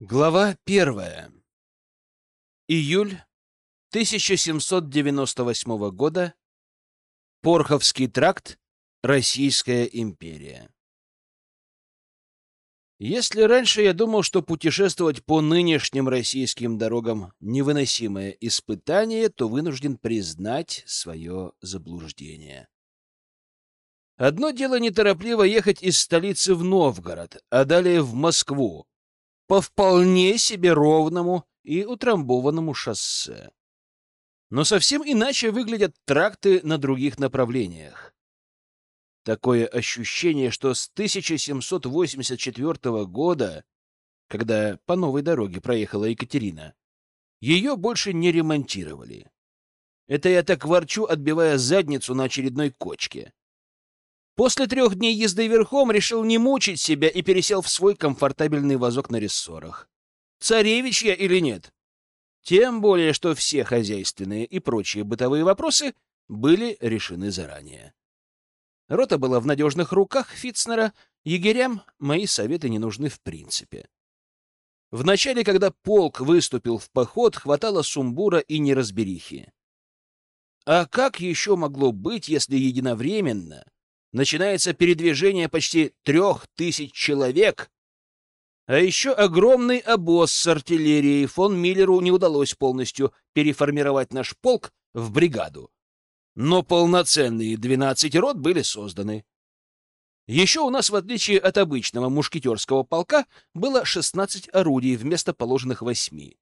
Глава первая. Июль 1798 года. Порховский тракт. Российская империя. Если раньше я думал, что путешествовать по нынешним российским дорогам — невыносимое испытание, то вынужден признать свое заблуждение. Одно дело неторопливо ехать из столицы в Новгород, а далее в Москву, по вполне себе ровному и утрамбованному шоссе. Но совсем иначе выглядят тракты на других направлениях. Такое ощущение, что с 1784 года, когда по новой дороге проехала Екатерина, ее больше не ремонтировали. Это я так ворчу, отбивая задницу на очередной кочке. После трех дней езды верхом решил не мучить себя и пересел в свой комфортабельный вазок на рессорах. Царевич я или нет? Тем более, что все хозяйственные и прочие бытовые вопросы были решены заранее. Рота была в надежных руках Фитцнера, егерям мои советы не нужны в принципе. Вначале, когда полк выступил в поход, хватало сумбура и неразберихи. А как еще могло быть, если единовременно начинается передвижение почти трех тысяч человек. А еще огромный обоз с артиллерией фон Миллеру не удалось полностью переформировать наш полк в бригаду. Но полноценные 12 рот были созданы. Еще у нас, в отличие от обычного мушкетерского полка, было 16 орудий вместо положенных восьми.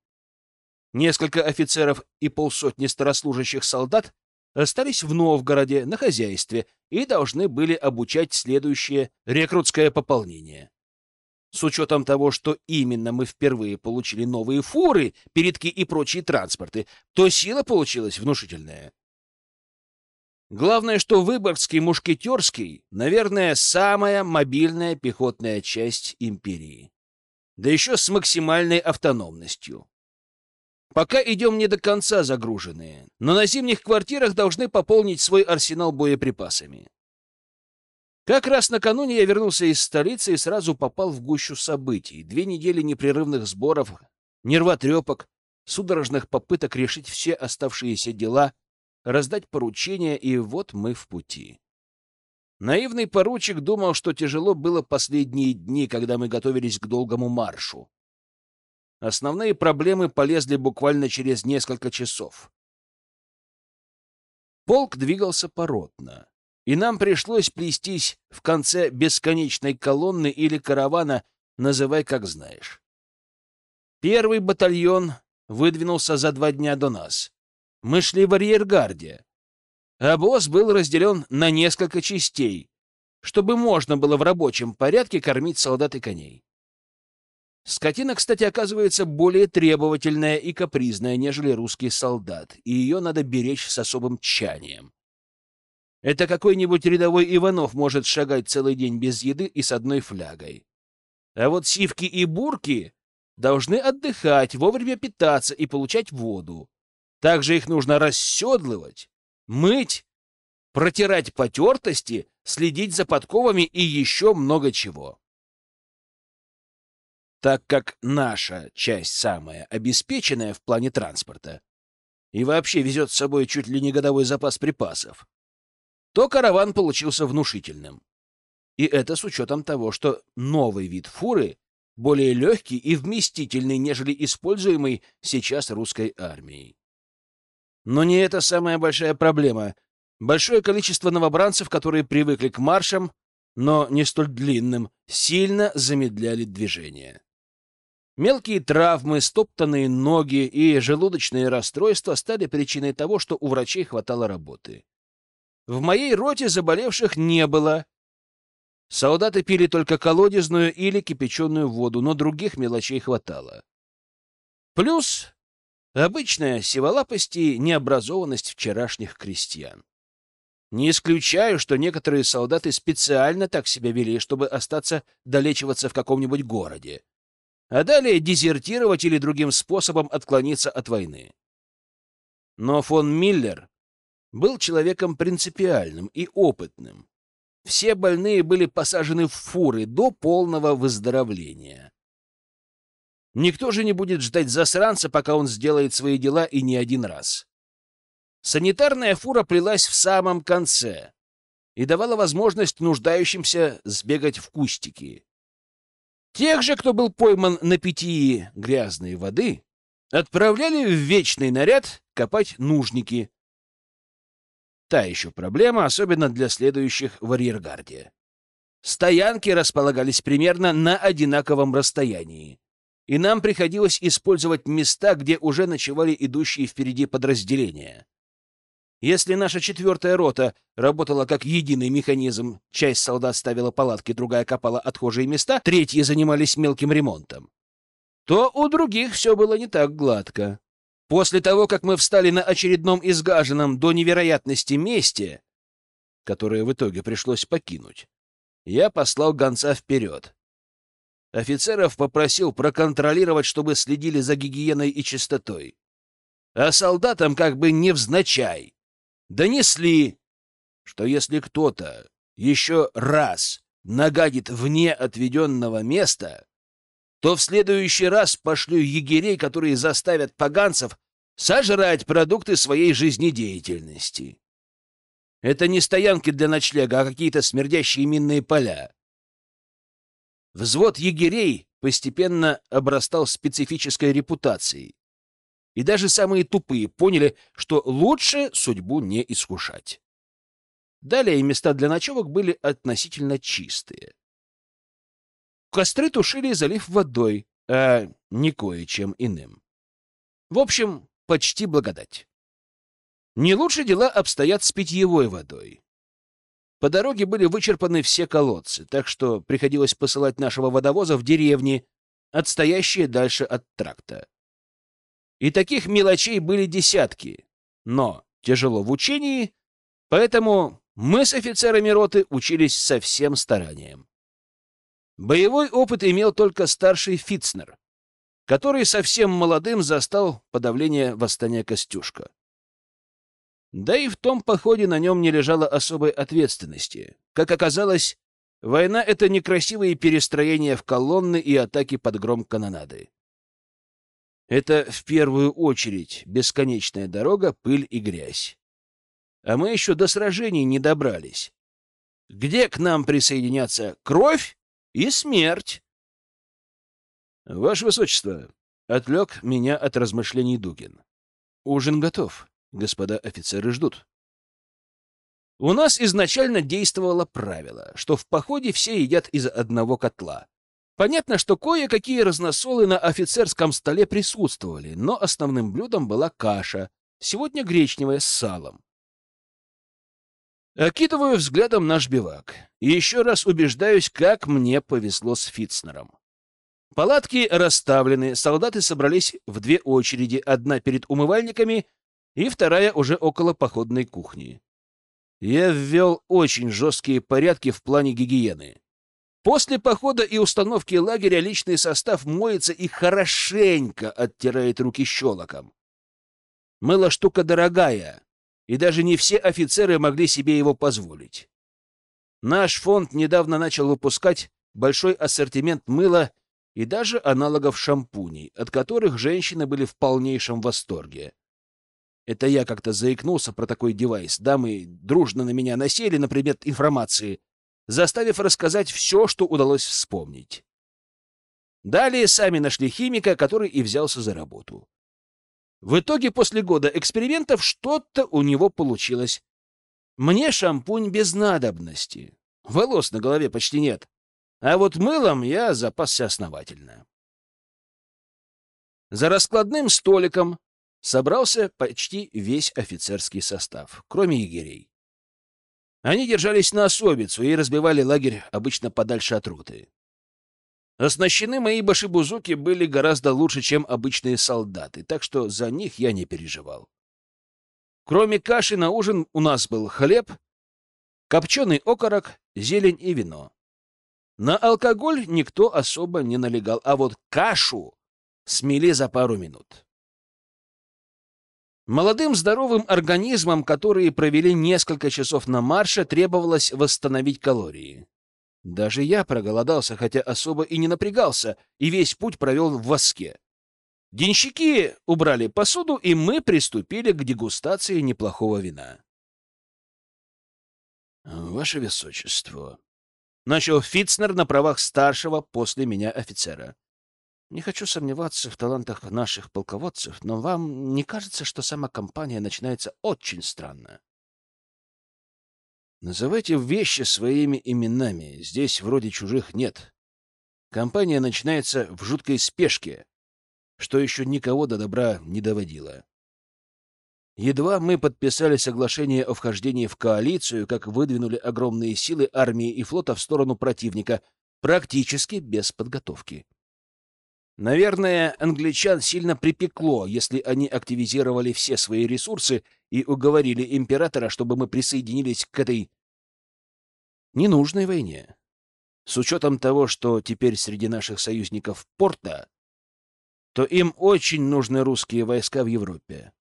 Несколько офицеров и полсотни старослужащих солдат остались в Новгороде на хозяйстве и должны были обучать следующее рекрутское пополнение. С учетом того, что именно мы впервые получили новые фуры, передки и прочие транспорты, то сила получилась внушительная. Главное, что Выборгский мушкетерский, наверное, самая мобильная пехотная часть империи. Да еще с максимальной автономностью. Пока идем не до конца загруженные, но на зимних квартирах должны пополнить свой арсенал боеприпасами. Как раз накануне я вернулся из столицы и сразу попал в гущу событий. Две недели непрерывных сборов, нервотрепок, судорожных попыток решить все оставшиеся дела, раздать поручения, и вот мы в пути. Наивный поручик думал, что тяжело было последние дни, когда мы готовились к долгому маршу. Основные проблемы полезли буквально через несколько часов. Полк двигался поротно, и нам пришлось плестись в конце бесконечной колонны или каравана, называй как знаешь. Первый батальон выдвинулся за два дня до нас. Мы шли в арьергарде. Обоз был разделен на несколько частей, чтобы можно было в рабочем порядке кормить солдат и коней. Скотина, кстати, оказывается более требовательная и капризная, нежели русский солдат, и ее надо беречь с особым тщанием. Это какой-нибудь рядовой Иванов может шагать целый день без еды и с одной флягой. А вот сивки и бурки должны отдыхать, вовремя питаться и получать воду. Также их нужно расседлывать, мыть, протирать потертости, следить за подковами и еще много чего так как наша часть самая обеспеченная в плане транспорта и вообще везет с собой чуть ли не годовой запас припасов, то караван получился внушительным. И это с учетом того, что новый вид фуры более легкий и вместительный, нежели используемый сейчас русской армией. Но не это самая большая проблема. Большое количество новобранцев, которые привыкли к маршам, но не столь длинным, сильно замедляли движение. Мелкие травмы, стоптанные ноги и желудочные расстройства стали причиной того, что у врачей хватало работы. В моей роте заболевших не было. Солдаты пили только колодезную или кипяченую воду, но других мелочей хватало. Плюс обычная сиволапость и необразованность вчерашних крестьян. Не исключаю, что некоторые солдаты специально так себя вели, чтобы остаться долечиваться в каком-нибудь городе а далее дезертировать или другим способом отклониться от войны. Но фон Миллер был человеком принципиальным и опытным. Все больные были посажены в фуры до полного выздоровления. Никто же не будет ждать засранца, пока он сделает свои дела и не один раз. Санитарная фура плелась в самом конце и давала возможность нуждающимся сбегать в кустики. Тех же, кто был пойман на питьи грязной воды, отправляли в вечный наряд копать нужники. Та еще проблема, особенно для следующих в арьергарде. Стоянки располагались примерно на одинаковом расстоянии, и нам приходилось использовать места, где уже ночевали идущие впереди подразделения. Если наша четвертая рота работала как единый механизм, часть солдат ставила палатки, другая копала отхожие места, третьи занимались мелким ремонтом, то у других все было не так гладко. После того, как мы встали на очередном изгаженном до невероятности месте, которое в итоге пришлось покинуть, я послал гонца вперед. Офицеров попросил проконтролировать, чтобы следили за гигиеной и чистотой. А солдатам как бы невзначай донесли, что если кто-то еще раз нагадит вне отведенного места, то в следующий раз пошлю егерей, которые заставят поганцев сожрать продукты своей жизнедеятельности. Это не стоянки для ночлега, а какие-то смердящие минные поля. Взвод егерей постепенно обрастал специфической репутацией и даже самые тупые поняли, что лучше судьбу не искушать. Далее места для ночевок были относительно чистые. Костры тушили, залив водой, а не кое-чем иным. В общем, почти благодать. Не лучше дела обстоят с питьевой водой. По дороге были вычерпаны все колодцы, так что приходилось посылать нашего водовоза в деревни, отстоящие дальше от тракта. И таких мелочей были десятки, но тяжело в учении, поэтому мы с офицерами роты учились со всем старанием. Боевой опыт имел только старший Фитцнер, который совсем молодым застал подавление восстания Костюшка. Да и в том походе на нем не лежало особой ответственности. Как оказалось, война — это некрасивые перестроения в колонны и атаки под гром канонады. Это в первую очередь бесконечная дорога, пыль и грязь. А мы еще до сражений не добрались. Где к нам присоединятся кровь и смерть? Ваше Высочество, отвлек меня от размышлений Дугин. Ужин готов. Господа офицеры ждут. У нас изначально действовало правило, что в походе все едят из одного котла. Понятно, что кое-какие разносолы на офицерском столе присутствовали, но основным блюдом была каша, сегодня гречневая с салом. Окидываю взглядом наш бивак и еще раз убеждаюсь, как мне повезло с Фитцнером. Палатки расставлены, солдаты собрались в две очереди, одна перед умывальниками и вторая уже около походной кухни. Я ввел очень жесткие порядки в плане гигиены. После похода и установки лагеря личный состав моется и хорошенько оттирает руки щелоком. Мыло штука дорогая, и даже не все офицеры могли себе его позволить. Наш фонд недавно начал выпускать большой ассортимент мыла и даже аналогов шампуней, от которых женщины были в полнейшем восторге. Это я как-то заикнулся про такой девайс. Дамы дружно на меня насели на предмет информации, заставив рассказать все, что удалось вспомнить. Далее сами нашли химика, который и взялся за работу. В итоге после года экспериментов что-то у него получилось. Мне шампунь без надобности. Волос на голове почти нет. А вот мылом я запасся основательно. За раскладным столиком собрался почти весь офицерский состав, кроме егерей. Они держались на особицу и разбивали лагерь обычно подальше от роты. Оснащены мои башибузуки были гораздо лучше, чем обычные солдаты, так что за них я не переживал. Кроме каши на ужин у нас был хлеб, копченый окорок, зелень и вино. На алкоголь никто особо не налегал, а вот кашу смели за пару минут. Молодым здоровым организмам, которые провели несколько часов на марше, требовалось восстановить калории. Даже я проголодался, хотя особо и не напрягался, и весь путь провел в воске. Денщики убрали посуду, и мы приступили к дегустации неплохого вина. «Ваше Высочество», — начал Фитцнер на правах старшего после меня офицера. «Не хочу сомневаться в талантах наших полководцев, но вам не кажется, что сама кампания начинается очень странно?» «Называйте вещи своими именами. Здесь вроде чужих нет. Кампания начинается в жуткой спешке, что еще никого до добра не доводило. Едва мы подписали соглашение о вхождении в коалицию, как выдвинули огромные силы армии и флота в сторону противника, практически без подготовки. Наверное, англичан сильно припекло, если они активизировали все свои ресурсы и уговорили императора, чтобы мы присоединились к этой ненужной войне. С учетом того, что теперь среди наших союзников порта, то им очень нужны русские войска в Европе.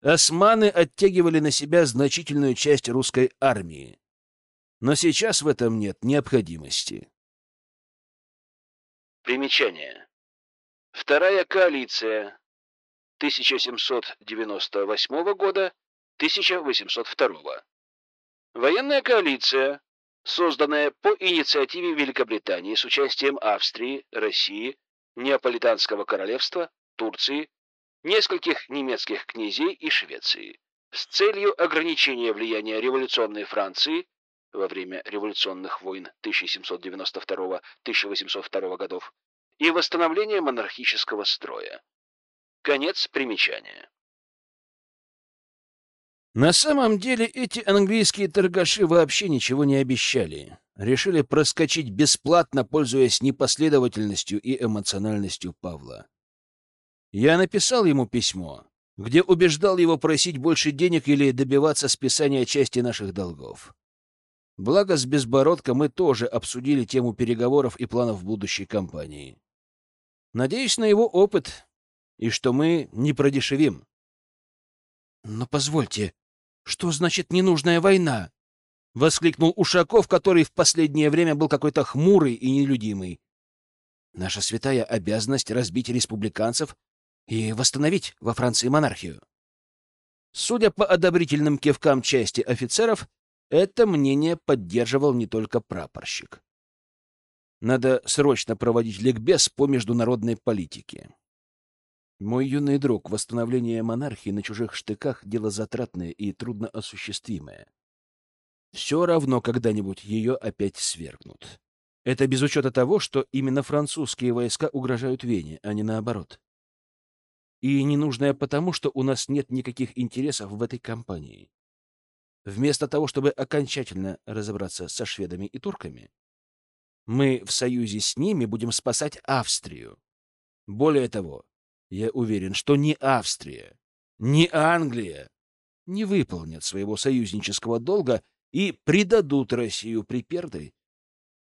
Османы оттягивали на себя значительную часть русской армии. Но сейчас в этом нет необходимости. Примечание. Вторая коалиция 1798 года 1802. Военная коалиция, созданная по инициативе Великобритании с участием Австрии, России, Неаполитанского королевства, Турции, нескольких немецких князей и Швеции с целью ограничения влияния революционной Франции во время революционных войн 1792-1802 годов и восстановления монархического строя. Конец примечания. На самом деле эти английские торгаши вообще ничего не обещали. Решили проскочить бесплатно, пользуясь непоследовательностью и эмоциональностью Павла. Я написал ему письмо, где убеждал его просить больше денег или добиваться списания части наших долгов. Благо, с Безбородко мы тоже обсудили тему переговоров и планов будущей кампании. Надеюсь на его опыт и что мы не продешевим. «Но позвольте, что значит ненужная война?» — воскликнул Ушаков, который в последнее время был какой-то хмурый и нелюдимый. «Наша святая обязанность разбить республиканцев и восстановить во Франции монархию. Судя по одобрительным кивкам части офицеров, это мнение поддерживал не только прапорщик. Надо срочно проводить ликбез по международной политике. Мой юный друг, восстановление монархии на чужих штыках — дело затратное и трудноосуществимое. Все равно когда-нибудь ее опять свергнут. Это без учета того, что именно французские войска угрожают Вене, а не наоборот и ненужная потому, что у нас нет никаких интересов в этой кампании. Вместо того, чтобы окончательно разобраться со шведами и турками, мы в союзе с ними будем спасать Австрию. Более того, я уверен, что ни Австрия, ни Англия не выполнят своего союзнического долга и предадут Россию при первой,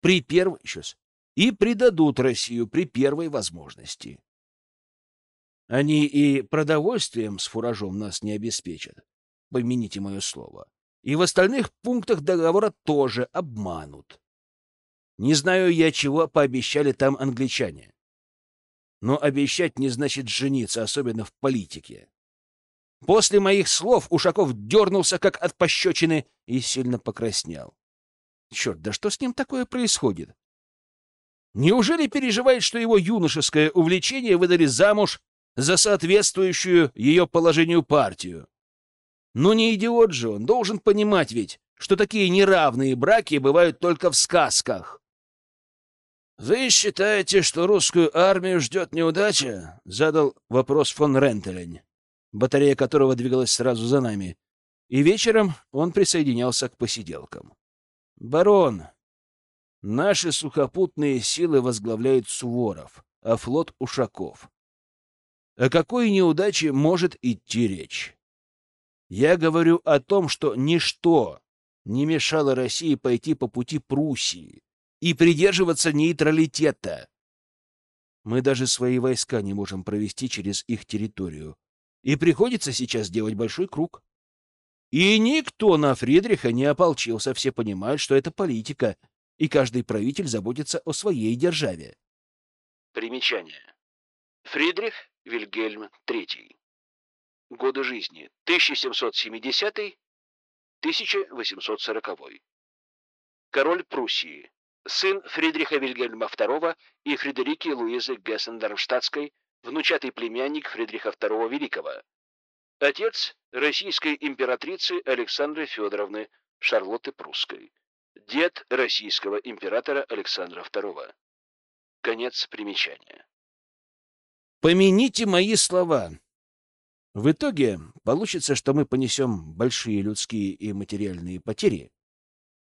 при первой, сейчас, и предадут Россию при первой возможности. Они и продовольствием с фуражом нас не обеспечат, помяните мое слово. И в остальных пунктах договора тоже обманут. Не знаю я, чего пообещали там англичане. Но обещать не значит жениться, особенно в политике. После моих слов Ушаков дернулся, как от пощечины, и сильно покраснел. Черт, да что с ним такое происходит? Неужели переживает, что его юношеское увлечение выдали замуж за соответствующую ее положению партию. Но не идиот же он, должен понимать ведь, что такие неравные браки бывают только в сказках. «Вы считаете, что русскую армию ждет неудача?» — задал вопрос фон Рентелень, батарея которого двигалась сразу за нами. И вечером он присоединялся к посиделкам. «Барон, наши сухопутные силы возглавляют Суворов, а флот — Ушаков. О какой неудаче может идти речь? Я говорю о том, что ничто не мешало России пойти по пути Пруссии и придерживаться нейтралитета. Мы даже свои войска не можем провести через их территорию. И приходится сейчас делать большой круг. И никто на Фридриха не ополчился, все понимают, что это политика, и каждый правитель заботится о своей державе. Примечание. Фридрих Вильгельм III. Годы жизни 1770-1840. Король Пруссии. Сын Фридриха Вильгельма II и Фредерики Луизы Гессен-Дармштадтской, внучатый племянник Фридриха II Великого. Отец российской императрицы Александры Федоровны Шарлотты Прусской. Дед российского императора Александра II. Конец примечания. Помяните мои слова. В итоге получится, что мы понесем большие людские и материальные потери.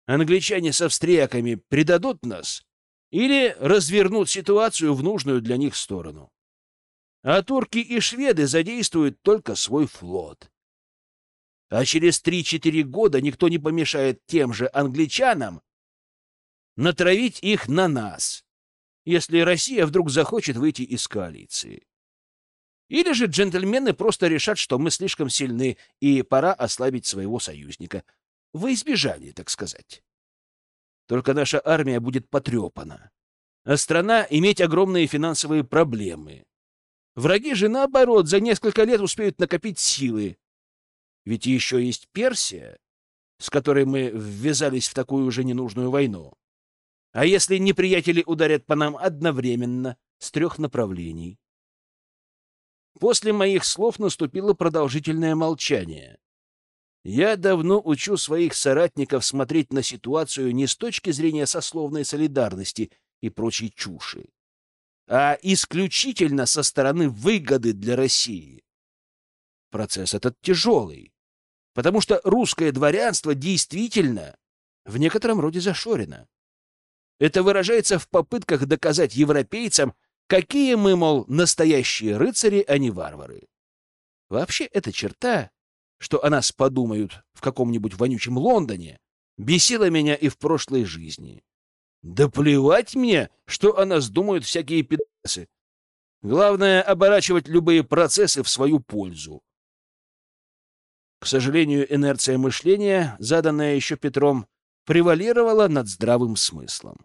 Англичане с австрияками предадут нас или развернут ситуацию в нужную для них сторону. А турки и шведы задействуют только свой флот. А через 3-4 года никто не помешает тем же англичанам натравить их на нас, если Россия вдруг захочет выйти из коалиции. Или же джентльмены просто решат, что мы слишком сильны, и пора ослабить своего союзника. Во избежание, так сказать. Только наша армия будет потрепана, а страна иметь огромные финансовые проблемы. Враги же, наоборот, за несколько лет успеют накопить силы, ведь еще есть Персия, с которой мы ввязались в такую уже ненужную войну. А если неприятели ударят по нам одновременно, с трех направлений? После моих слов наступило продолжительное молчание. Я давно учу своих соратников смотреть на ситуацию не с точки зрения сословной солидарности и прочей чуши, а исключительно со стороны выгоды для России. Процесс этот тяжелый, потому что русское дворянство действительно в некотором роде зашорено. Это выражается в попытках доказать европейцам, какие мы, мол, настоящие рыцари, а не варвары. Вообще эта черта, что о нас подумают в каком-нибудь вонючем Лондоне, бесила меня и в прошлой жизни. Да плевать мне, что о нас думают всякие пидасы. Главное — оборачивать любые процессы в свою пользу. К сожалению, инерция мышления, заданная еще Петром, превалировала над здравым смыслом.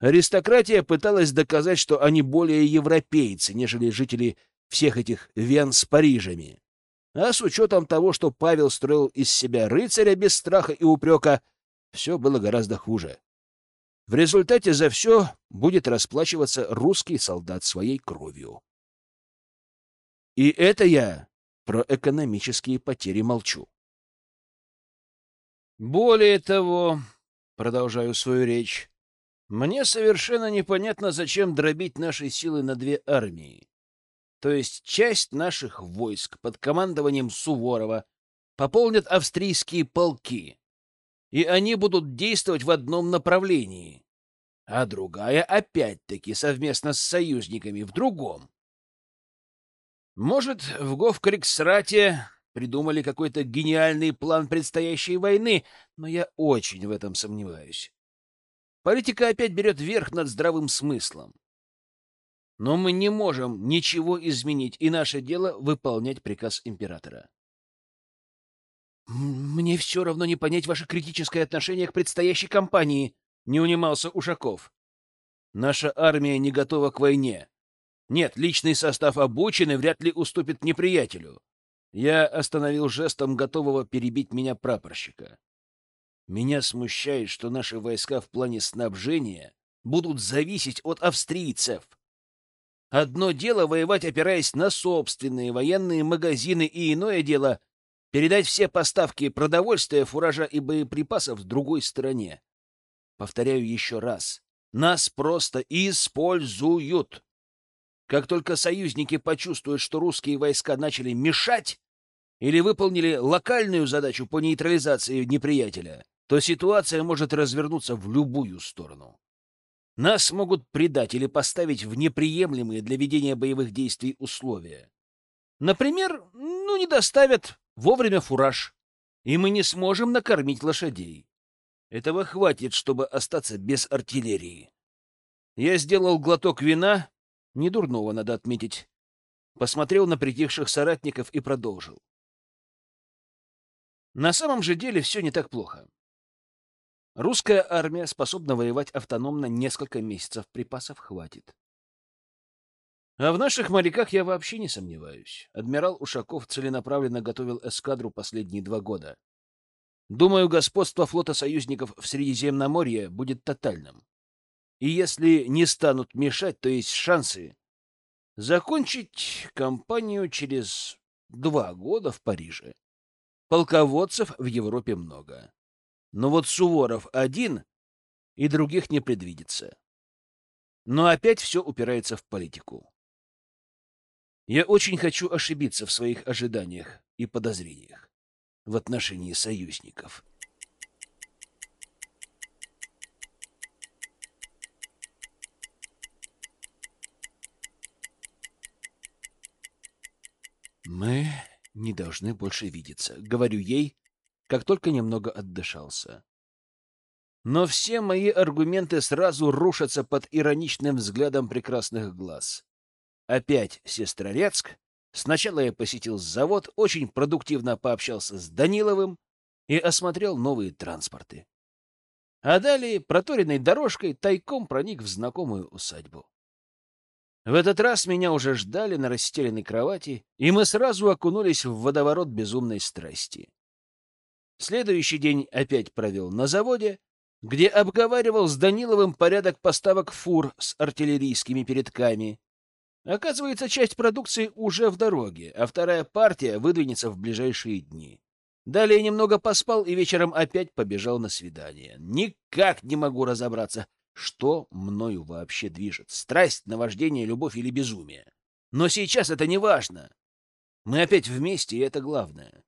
Аристократия пыталась доказать, что они более европейцы, нежели жители всех этих вен с Парижами. А с учетом того, что Павел строил из себя рыцаря без страха и упрека, все было гораздо хуже. В результате за все будет расплачиваться русский солдат своей кровью. И это я про экономические потери молчу. Более того, продолжаю свою речь, мне совершенно непонятно, зачем дробить наши силы на две армии. То есть часть наших войск под командованием Суворова пополнят австрийские полки, и они будут действовать в одном направлении, а другая, опять-таки, совместно с союзниками в другом. Может, в Говкриксрате придумали какой-то гениальный план предстоящей войны, но я очень в этом сомневаюсь. Политика опять берет верх над здравым смыслом. Но мы не можем ничего изменить, и наше дело — выполнять приказ императора. «Мне все равно не понять ваше критическое отношение к предстоящей кампании», — не унимался Ушаков. «Наша армия не готова к войне. Нет, личный состав обучен и вряд ли уступит неприятелю. Я остановил жестом готового перебить меня прапорщика. Меня смущает, что наши войска в плане снабжения будут зависеть от австрийцев. Одно дело воевать, опираясь на собственные военные магазины, и иное дело — передать все поставки продовольствия, фуража и боеприпасов другой стороне. Повторяю еще раз. Нас просто используют. Как только союзники почувствуют, что русские войска начали мешать или выполнили локальную задачу по нейтрализации неприятеля, то ситуация может развернуться в любую сторону. Нас могут предать или поставить в неприемлемые для ведения боевых действий условия. Например, ну, не доставят вовремя фураж, и мы не сможем накормить лошадей. Этого хватит, чтобы остаться без артиллерии. Я сделал глоток вина Недурного, надо отметить. Посмотрел на притихших соратников и продолжил. На самом же деле все не так плохо. Русская армия способна воевать автономно несколько месяцев, припасов хватит. А в наших моряках я вообще не сомневаюсь. Адмирал Ушаков целенаправленно готовил эскадру последние два года. Думаю, господство флота союзников в Средиземноморье будет тотальным. И если не станут мешать, то есть шансы закончить кампанию через два года в Париже. Полководцев в Европе много. Но вот Суворов один, и других не предвидится. Но опять все упирается в политику. Я очень хочу ошибиться в своих ожиданиях и подозрениях в отношении союзников. Мы не должны больше видеться, говорю ей, как только немного отдышался. Но все мои аргументы сразу рушатся под ироничным взглядом прекрасных глаз. Опять Сестрорецк. Сначала я посетил завод, очень продуктивно пообщался с Даниловым и осмотрел новые транспорты. А далее проторенной дорожкой тайком проник в знакомую усадьбу. В этот раз меня уже ждали на расстеленной кровати, и мы сразу окунулись в водоворот безумной страсти. Следующий день опять провел на заводе, где обговаривал с Даниловым порядок поставок фур с артиллерийскими передками, Оказывается, часть продукции уже в дороге, а вторая партия выдвинется в ближайшие дни. Далее немного поспал и вечером опять побежал на свидание. Никак не могу разобраться, что мною вообще движет. Страсть, наваждение, любовь или безумие. Но сейчас это не важно. Мы опять вместе, и это главное.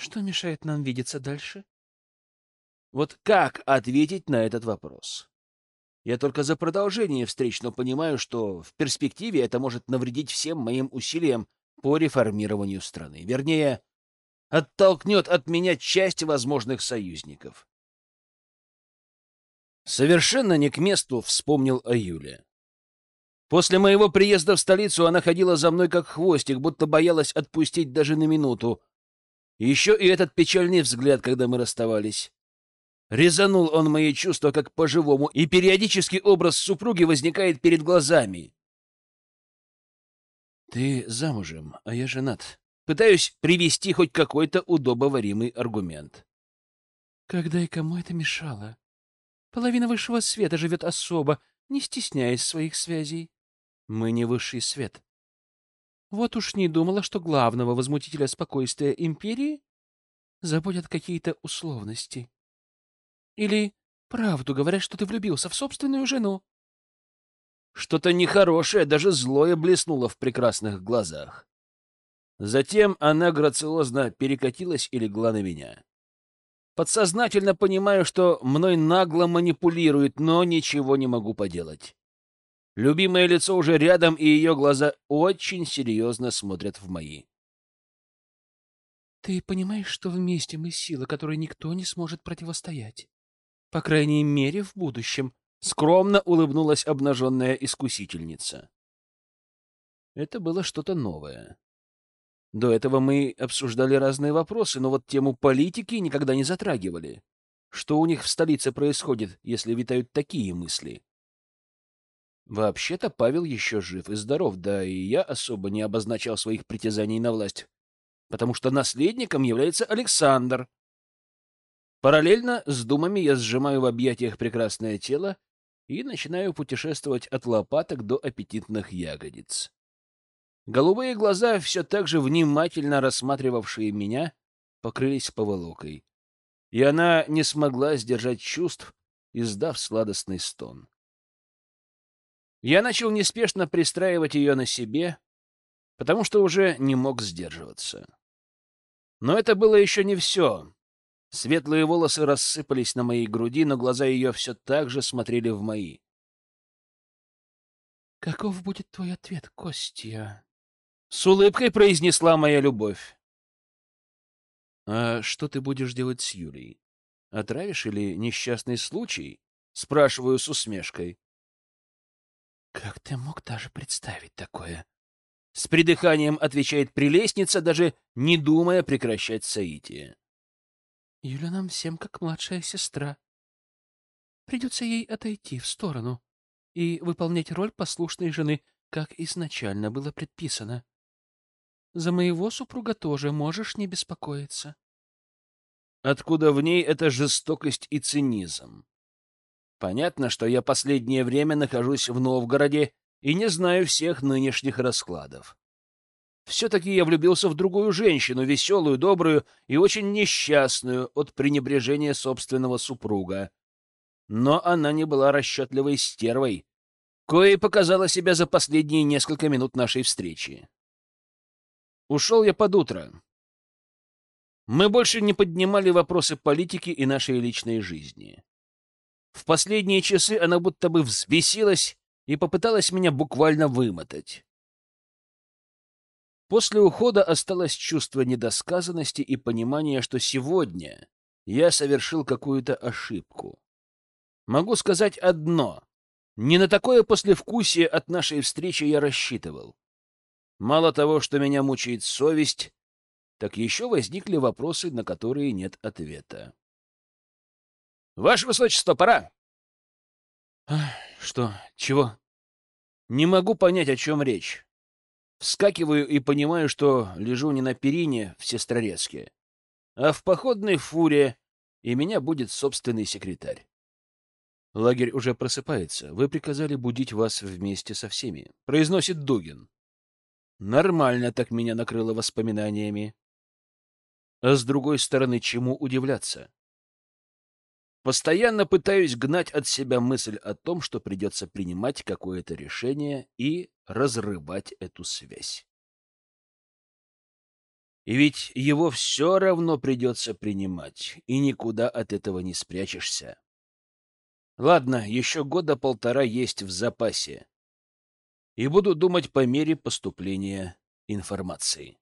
Что мешает нам видеться дальше? Вот как ответить на этот вопрос? Я только за продолжение встреч, но понимаю, что в перспективе это может навредить всем моим усилиям по реформированию страны. Вернее, оттолкнет от меня часть возможных союзников. Совершенно не к месту вспомнил о Юле. После моего приезда в столицу она ходила за мной как хвостик, будто боялась отпустить даже на минуту. Еще и этот печальный взгляд, когда мы расставались. Резанул он мои чувства как по-живому, и периодически образ супруги возникает перед глазами. Ты замужем, а я женат. Пытаюсь привести хоть какой-то удобоваримый аргумент. Когда и кому это мешало? Половина высшего света живет особо, не стесняясь своих связей. Мы не высший свет. Вот уж не думала, что главного возмутителя спокойствия империи заботят какие-то условности. Или правду говорят, что ты влюбился в собственную жену? Что-то нехорошее, даже злое блеснуло в прекрасных глазах. Затем она грациозно перекатилась и легла на меня. Подсознательно понимаю, что мной нагло манипулирует, но ничего не могу поделать. Любимое лицо уже рядом, и ее глаза очень серьезно смотрят в мои. Ты понимаешь, что вместе мы сила, которой никто не сможет противостоять? По крайней мере, в будущем. Скромно улыбнулась обнаженная искусительница. Это было что-то новое. До этого мы обсуждали разные вопросы, но вот тему политики никогда не затрагивали. Что у них в столице происходит, если витают такие мысли? Вообще-то Павел еще жив и здоров, да и я особо не обозначал своих притязаний на власть, потому что наследником является Александр, Параллельно с думами я сжимаю в объятиях прекрасное тело и начинаю путешествовать от лопаток до аппетитных ягодиц. Голубые глаза, все так же внимательно рассматривавшие меня, покрылись поволокой, и она не смогла сдержать чувств, издав сладостный стон. Я начал неспешно пристраивать ее на себе, потому что уже не мог сдерживаться. Но это было еще не все. Светлые волосы рассыпались на моей груди, но глаза ее все так же смотрели в мои. «Каков будет твой ответ, Костя?» С улыбкой произнесла моя любовь. «А что ты будешь делать с Юлей? Отравишь или несчастный случай?» Спрашиваю с усмешкой. «Как ты мог даже представить такое?» С придыханием отвечает прелестница, даже не думая прекращать соитие. Юля нам всем как младшая сестра. Придется ей отойти в сторону и выполнять роль послушной жены, как изначально было предписано. За моего супруга тоже можешь не беспокоиться. Откуда в ней эта жестокость и цинизм? Понятно, что я последнее время нахожусь в Новгороде и не знаю всех нынешних раскладов. Все-таки я влюбился в другую женщину, веселую, добрую и очень несчастную от пренебрежения собственного супруга. Но она не была расчетливой стервой, кое показала себя за последние несколько минут нашей встречи. Ушел я под утро. Мы больше не поднимали вопросы политики и нашей личной жизни. В последние часы она будто бы взбесилась и попыталась меня буквально вымотать. После ухода осталось чувство недосказанности и понимание, что сегодня я совершил какую-то ошибку. Могу сказать одно. Не на такое послевкусие от нашей встречи я рассчитывал. Мало того, что меня мучает совесть, так еще возникли вопросы, на которые нет ответа. — Ваше Высочество, пора! — Что? Чего? Не могу понять, о чем речь. Вскакиваю и понимаю, что лежу не на перине в Сестрорецке, а в походной фуре, и меня будет собственный секретарь. Лагерь уже просыпается. Вы приказали будить вас вместе со всеми, — произносит Дугин. Нормально так меня накрыло воспоминаниями. А с другой стороны, чему удивляться? Постоянно пытаюсь гнать от себя мысль о том, что придется принимать какое-то решение и разрывать эту связь. И ведь его все равно придется принимать, и никуда от этого не спрячешься. Ладно, еще года полтора есть в запасе и буду думать по мере поступления информации.